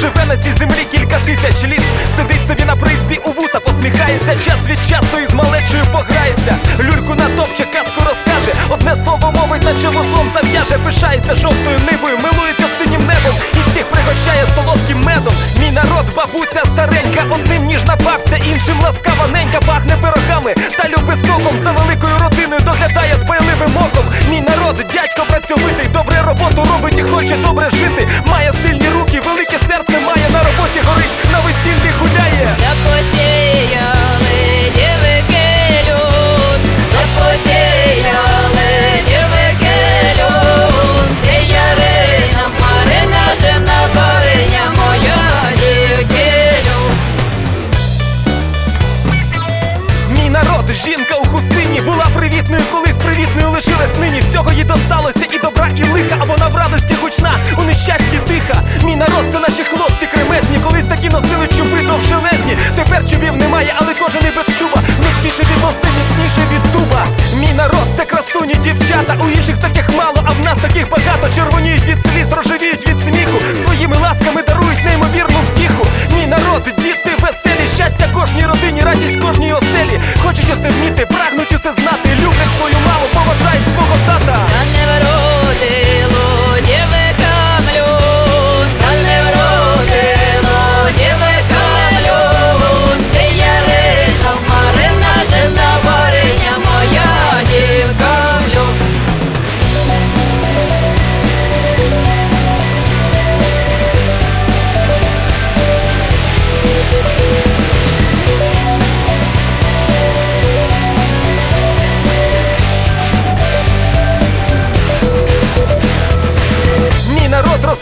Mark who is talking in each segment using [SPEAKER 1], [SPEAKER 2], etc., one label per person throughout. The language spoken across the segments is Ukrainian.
[SPEAKER 1] живе на цій землі кілька тисяч літ. Сидить собі на призбі у вуса, посміхається, час від часу і з малечою пограється. Люльку натопче, казку розкаже. Одне слово мовить, наче вузлом зав'яже, пишається жовтою нивою, бабуся старенька, одним ніжна бабця, іншим ласкава ненька, пахне пирогами та люби стоком за великою родиною доглядає дбайливим оком. Мій народ, дядько працьовитий, добре роботу робить і хоче добре жити. Красуні дівчата. У інших таких мало, а в нас таких багато. Червоніють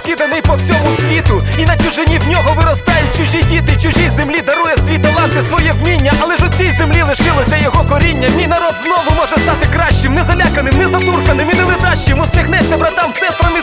[SPEAKER 1] розкиданий по всьому світу, і на чужині в нього виростають чужі діти, чужій землі дарує свій таланти, своє вміння, але ж у цій землі лишилося його коріння. Мій народ знову може стати кращим, не заляканим, не затурканим і не ледащим. Усміхнеться братам, сестрам і